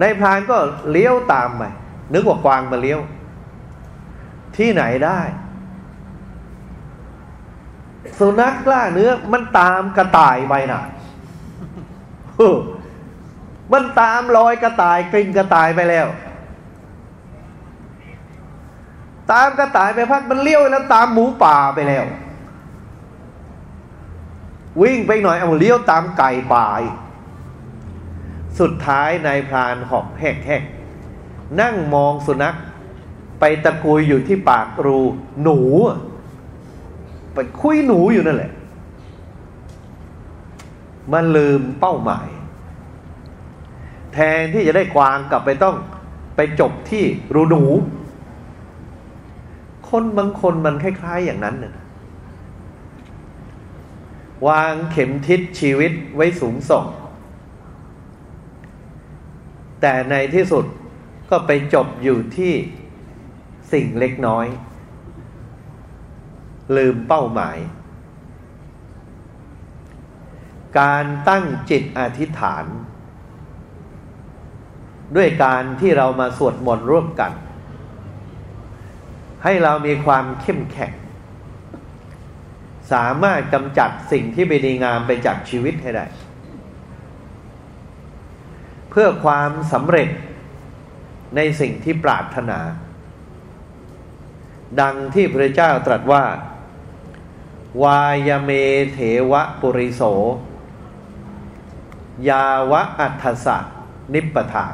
นายพรานก็เลี้ยวตามไปนึกว่ากวางมาเลี้ยว ที่ไหนได้ สุนัขกล้าเนื้อ มันตามกระต่ายไปนะ่ะมันตามรอยกระต่ายกลิ่นกระต่ายไปแล้ว ตามกระต่ายไปพักมันเลี้ยวแล้วตามหมูป่าไปแล้ว วิ่งไปหน่อยเอาเลี้ยวตามไก่ป่าอีก สุดท้ายนายพรานหอกแหกๆนั่งมองสุนัข ไปตะกุยอยู่ที่ปากรูหนู ไปคุยหนูอยู่นั่นแหละ มันลืมเป้าหมาย แทนที่จะได้กวางกลับไปต้องไปจบที่รูหนู คนบางคนมันคล้าย ๆ อย่างนั้นน่ะวางเข็มทิศชีวิตไว้สูงส่ง แต่ในที่สุดก็ไปจบอยู่ที่สิ่งเล็กน้อย ลืมเป้าหมาย การตั้งจิตอธิษฐาน ด้วยการที่เรามาสวดมนต์ร่วมกัน ให้เรามีความเข้มแข็ง สามารถกำจัดสิ่งที่ไม่ดีงามไปจากชีวิตให้ได้ เพื่อความสำเร็จในสิ่งที่ปรารถนา ดังที่พระเจ้าตรัสว่า วายเมเถวะปุริโส ยาวะอัฏสะนิปทา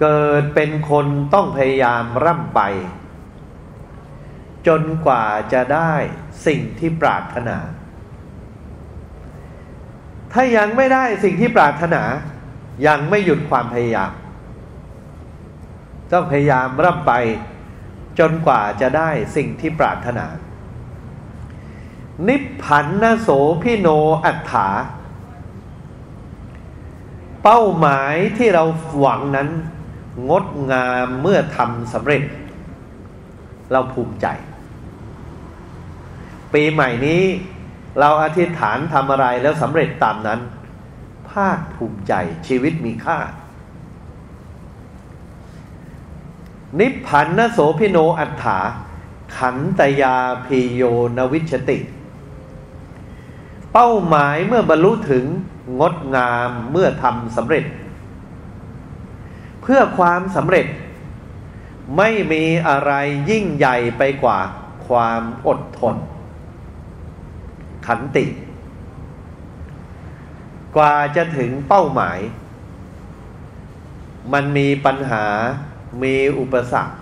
เกิดเป็นคนต้องพยายามร่ำไป จนกว่าจะได้สิ่งที่ปรารถนา ถ้ายังไม่ได้สิ่งที่ปรารถนา ยังไม่หยุดความพยายาม ต้องพยายามร่ำไปจนกว่าจะได้สิ่งที่ปรารถนา นิพพันนโสพิโนอัฏฐา เป้าหมายที่เราหวังนั้น งดงามเมื่อทำสำเร็จ เราภูมิใจ ปีใหม่นี้ เราอธิษฐานทำอะไรแล้วสำเร็จตามนั้น ภาคภูมิใจชีวิตมีค่า นิพพันนโสพิโนอัฏฐา ขันตยาพีโยนวิชติ เป้าหมายเมื่อบรรลุถึงงดงามเมื่อทำสำเร็จ เพื่อความสำเร็จ ไม่มีอะไรยิ่งใหญ่ไปกว่าความอดทน ขันติ กว่าจะถึงเป้าหมาย มันมีปัญหามีอุปสรรค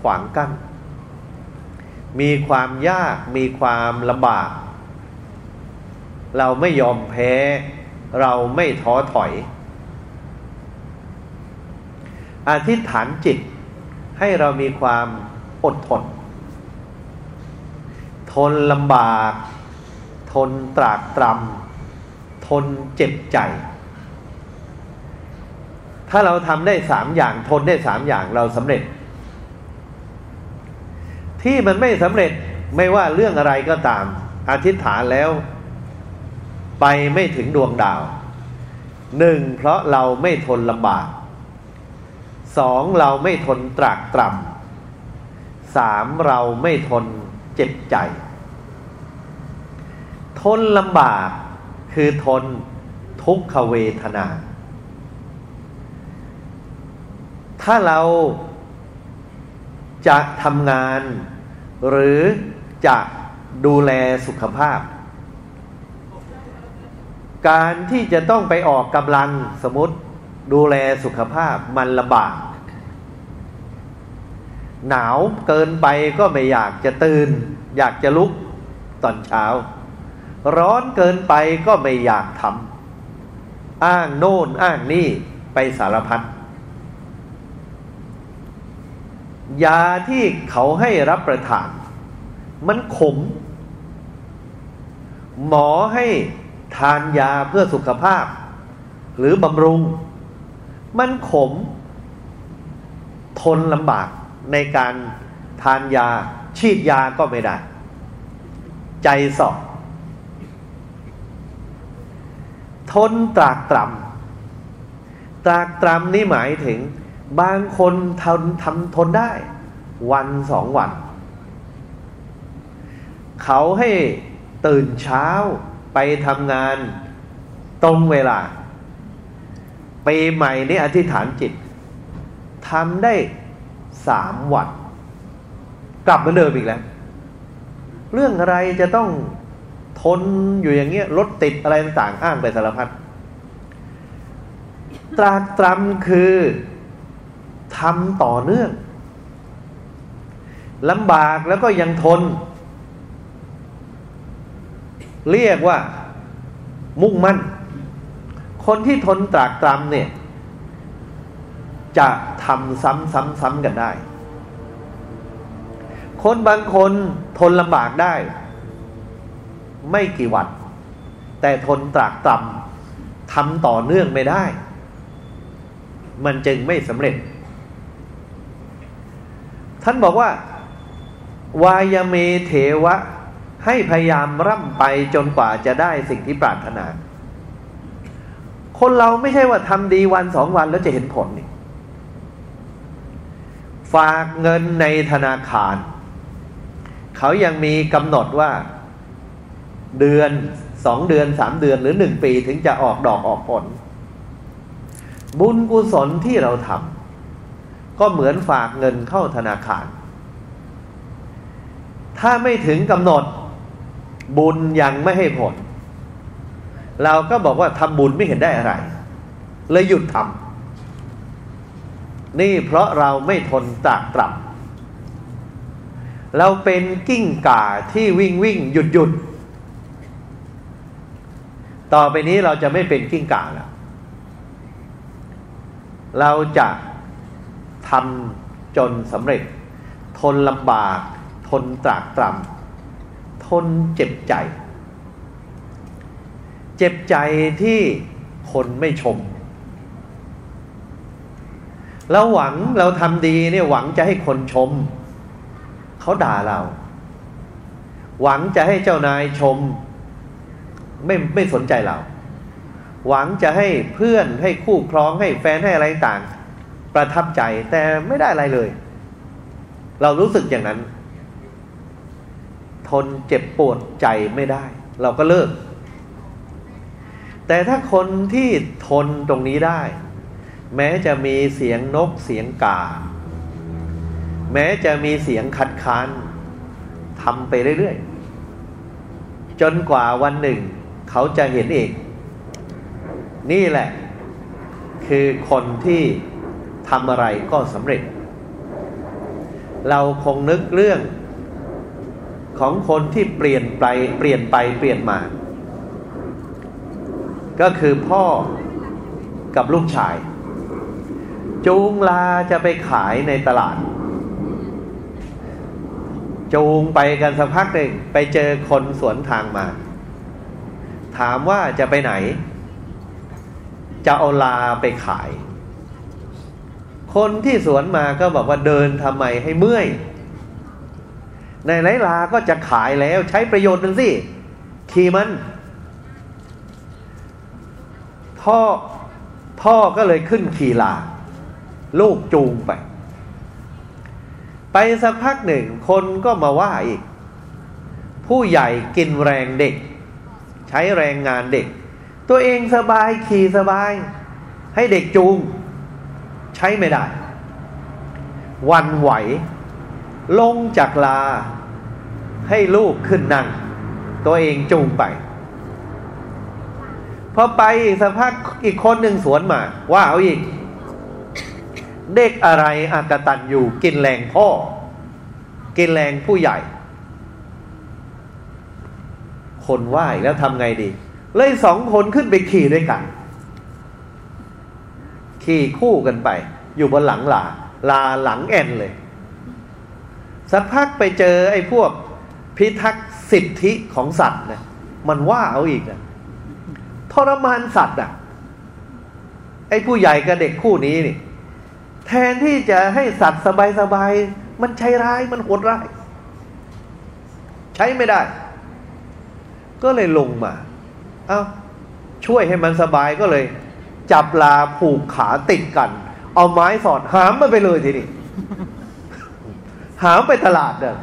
ขวางกั้น มีความยากมีความลำบาก เราไม่ยอมแพ้ เราไม่ท้อถอย อธิษฐานจิตให้เรามีความอดทน ทนลำบาก ทนตรากตรำทนเจ็บใจ ถ้าเราทำได้สามอย่างทนได้สามอย่างเราสำเร็จ ที่มันไม่สำเร็จไม่ว่าเรื่องอะไรก็ตามอธิษฐานแล้ว ไปไม่ถึงดวงดาวหนึ่งเพราะเราไม่ทนลำบากสองเราไม่ทนตรากตรำสามเราไม่ทนเจ็บใจ ทนลำบาก คือทนทุกขเวทนา ถ้าเราจะทำงาน หรือจะดูแลสุขภาพ การที่จะต้องไปออกกำลังสมมติดูแลสุขภาพมันลำบาก หนาวเกินไปก็ไม่อยากจะตื่น อยากจะลุกตอนเช้า ร้อนเกินไปก็ไม่อยากทำอ้างโน่นอ้างนี่ไปสารพัดยาที่เขาให้รับประทาน มันขม หมอให้ทานยาเพื่อสุขภาพ หรือบำรุง มันขม ทนลำบากในการทานยาฉีดยาก็ไม่ได้ ใจสอบ ทนตรากตรำตรากตรำนี่หมายถึง บางคนทนทำทนได้ วันสองวัน เขาให้ตื่นเช้าไปทำงานตรงเวลาปีใหม่นี่อธิษฐานจิตทำได้สามวัน กลับมาเดิมอีกแล้ว เรื่องอะไรจะต้อง ทนอยู่อย่างเงี้ยรถติดอะไรต่างอ้างไปสารพัดตรากตรำคือทำต่อเนื่องลำบากแล้วก็ยังทน เรียกว่า มุ่งมั่น คนที่ทนตรากตรำเนี่ย จะทำซ้ำๆๆกันได้ คนบางคนทนลำบากได้ ไม่กี่วัน แต่ทนตรากตรำทำต่อเนื่องไม่ได้ มันจึงไม่สำเร็จ ท่านบอกว่า วายเมเถวะ ให้พยายามร่ำไปจนกว่าจะได้สิ่งที่ปรารถนา คนเราไม่ใช่ว่าทำดีวันสองวันแล้วจะเห็นผลนี่ฝากเงินในธนาคาร เขายังมีกำหนดว่า เดือนสองเดือนสามเดือนหรือหนึ่งปีถึงจะออกดอกออกผล บุญกุศลที่เราทำก็เหมือนฝากเงินเข้าธนาคาร ถ้าไม่ถึงกำหนดบุญยังไม่ให้ผล เราก็บอกว่าทำบุญไม่เห็นได้อะไร เลยหยุดทำนี่เพราะเราไม่ทนตากตรำเราเป็นกิ้งก่าที่วิ่งวิ่งหยุดหยุด ต่อไปนี้เราจะไม่เป็นกิ้งก่าแล้วเราจะทำจนสำเร็จ ทนลำบาก ทนตรากตรำทนเจ็บใจ เจ็บใจที่คนไม่ชมเราหวังเราทำดีเนี่ยหวังจะให้คนชม เขาด่าเรา หวังจะให้เจ้านายชม ไม่ไม่สนใจเรา หวังจะให้เพื่อนให้คู่ครองให้แฟนให้อะไรต่างประทับใจแต่ไม่ได้อะไรเลย เรารู้สึกอย่างนั้น ทนเจ็บปวดใจไม่ได้ เราก็เลิก แต่ถ้าคนที่ทนตรงนี้ได้ แม้จะมีเสียงนกเสียงกา แม้จะมีเสียงคัดค้านทำไปเรื่อยๆ จนกว่าวันหนึ่ง เขาจะเห็นเองนี่แหละ คือคนที่ทำอะไรก็สำเร็จ เราคงนึกเรื่องของคนที่เปลี่ยนไปเปลี่ยนไปเปลี่ยนมา ก็คือพ่อกับลูกชาย จูงลาจะไปขายในตลาด จูงไปกันสักพักหนึ่งไปเจอคนสวนทางมา ถามว่าจะไปไหน จะเอาลาไปขาย คนที่สวนมาก็บอกว่าเดินทำไมให้เมื่อย ในไรลาก็จะขายแล้วใช้ประโยชน์มันสิขี่มันพ่อพ่อก็เลยขึ้นขี่ลา ลูกจูงไป ไปสักพักหนึ่งคนก็มาว่าอีก ผู้ใหญ่กินแรงเด็ก ใช้แรงงานเด็ก ตัวเองสบายขี่สบาย ให้เด็กจูง ใช้ไม่ได้ วันไหว ลงจากลา ให้ลูกขึ้นนั่ง ตัวเองจูงไปพอไปสักพักอีกคนหนึ่งสวนมา ว่าเอาอีก เด็กอะไรอากตันอยู่กินแรงพ่อ กินแรงผู้ใหญ่ คนว่าแล้วทำไงดี เลยสองคนขึ้นไปขี่ด้วยกัน ขี่คู่กันไป อยู่บนหลังลาลาหลังแอนเลย สักพักไปเจอไอ้พวกพิทักษ์สิทธิของสัตว์นะมันว่าเอาอีกนะทรมานสัตว์อะ ไอ้ผู้ใหญ่กับเด็กคู่นี้นี่ แทนที่จะให้สัตว์สบายๆ มันใช้ร้ายมันโหดร้าย ใช้ไม่ได้ ก็เลยลงมา เอา้าช่วยให้มันสบายก็เลย จับลาผูกขาติดกัน เอาไม้สอดหามมันไปเลยทีนี้หามไปตลาดเด้อ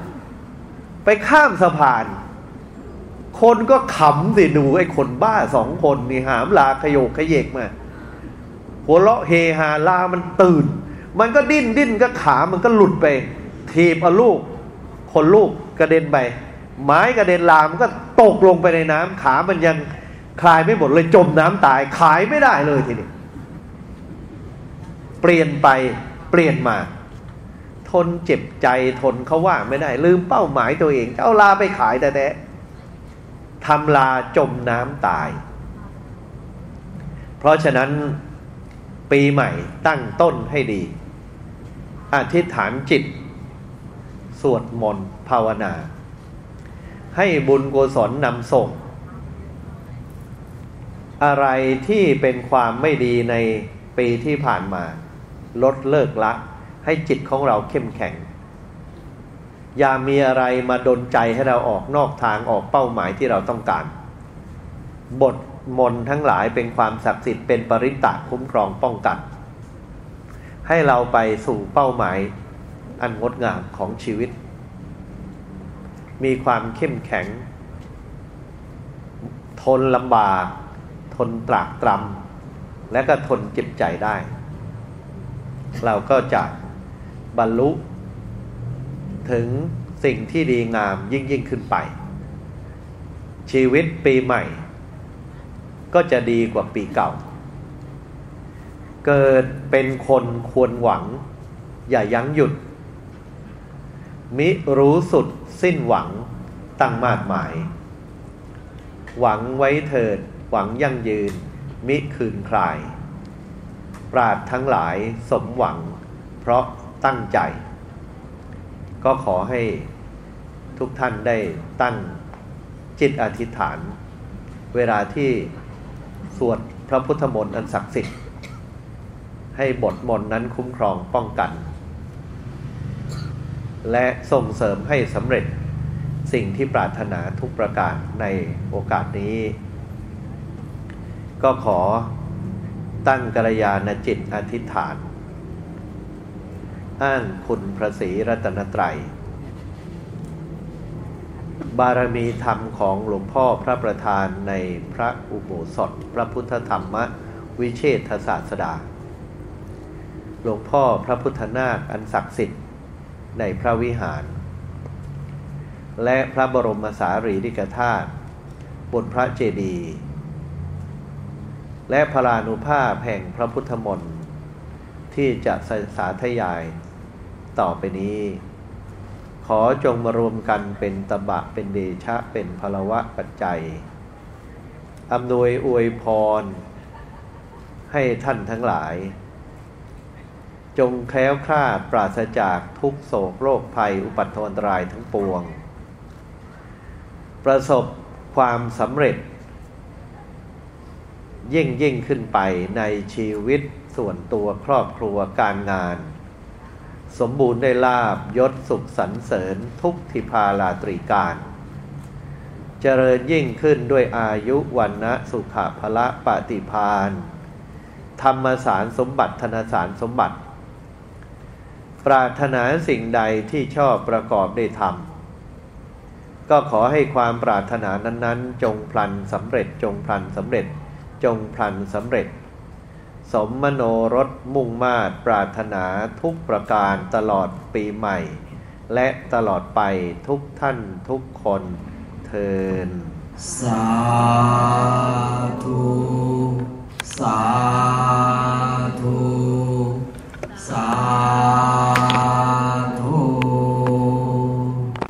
ไปข้ามสะพาน คนก็ขำสิดูไอ้คนบ้าสองคนนี่หามลาขยโยกขยเยกมาหัวเราะเฮฮาลามันตื่น มันก็ดิ้นดิ้นก็ขามันก็หลุดไป ทีบเอาลูก คนลูกกระเด็นไป ไม้กระเด็นลามันก็ตกลงไปในน้ำขามันยังคลายไม่หมดเลยจมน้ำตายขายไม่ได้เลยทีนี้เปลี่ยนไปเปลี่ยนมา ทนเจ็บใจทนเขาว่าไม่ได้ ลืมเป้าหมายตัวเองเอาลาไปขายแต่แต่ทำลาจมน้ำตาย เพราะฉะนั้นปีใหม่ตั้งต้นให้ดี อธิษฐานจิต สวดมนต์ภาวนา ให้บุญกุศลนำส่ง อะไรที่เป็นความไม่ดีในปีที่ผ่านมา ลดเลิกละให้จิตของเราเข้มแข็ง อย่ามีอะไรมาดนใจให้เราออกนอกทางออกเป้าหมายที่เราต้องการ บทมนทั้งหลายเป็นความศักดิ์สิทธิ์เป็นปริตะคุ้มครองป้องกัน ให้เราไปสู่เป้าหมายอันงดงามของชีวิต มีความเข้มแข็ง ทนลำบาก ทนตรากตรำและก็ทนเจ็บใจได้ เราก็จะบรรลุถึงสิ่งที่ดีงามยิ่งยิ่งขึ้นไป ชีวิตปีใหม่ ก็จะดีกว่าปีเก่า เกิดเป็นคนควรหวัง อย่ายั้งหยุด มิรู้สุด สิ้นหวังตั้งมาดหมาย หวังไว้เถิด หวังยั่งยืน มิคืนคลาย ปราดทั้งหลายสมหวัง เพราะตั้งใจ ก็ขอให้ทุกท่านได้ตั้งจิตอธิษฐาน เวลาที่สวดพระพุทธมนต์อันศักดิ์สิทธิ์ ให้บทมนต์นั้นคุ้มครองป้องกัน และส่งเสริมให้สำเร็จสิ่งที่ปรารถนาทุกประการในโอกาสนี้ ก็ขอตั้งกัลยาณจิตอธิษฐาน อ้างคุณพระศรีรัตนตรัย บารมีธรรมของหลวงพ่อพระประธานในพระอุโบสถ พระพุทธธรรมวิเชษศาสดา หลวงพ่อพระพุทธนาคอันศักดิ์สิทธิ์ ในพระวิหาร และพระบรมสารีริกธาตุบนพระเจดีย์และพลานุภาพแห่งพระพุทธมนต์ที่จะสาธยายต่อไปนี้ ขอจงมารวมกันเป็นตบะเป็นเดชะเป็นพลวะปัจจัยอำนวยอวยพร ให้ท่านทั้งหลาย จงแคล้วคลาดปราศจากทุกโศกโรคภัย อุปัตถนตรายทั้งปวง ประสบความสำเร็จ ยิ่งยิ่งขึ้นไปในชีวิตส่วนตัวครอบครัวการงาน สมบูรณ์ได้ลาบยศสุขสรรเสริญทุกทิพาลาตรีการ เจริญยิ่งขึ้นด้วยอายุวันนะสุขภละปฏิพานธรรมสารสมบัติธนสารสมบัติ ปรารถนาสิ่งใดที่ชอบประกอบได้ทำก็ขอให้ความปรารถนานั้น ๆ จงพลันสำเร็จจงพลันสำเร็จ จงพลันสำเร็จ สมมโนรสมุ่งมาตปรารถนาทุกประการตลอดปีใหม่ และตลอดไปทุกท่านทุกคนเทินสาธุ สาธุ さ。